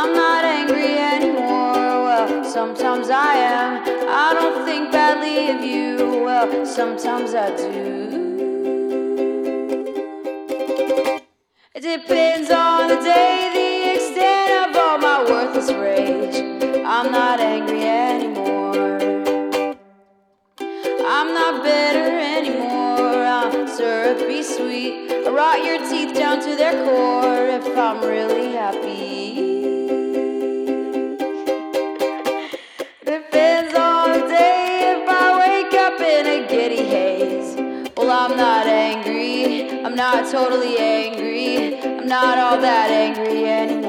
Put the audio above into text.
I'm not angry anymore. Well, sometimes I am. I don't think badly of you. Well, sometimes I do. It depends on the day, the extent of all my worthless rage. I'm not angry anymore. I'm not bitter anymore. I'm syrupy sweet. I rot your teeth down to their core if I'm really happy. Not totally angry. I'm not all that angry anymore.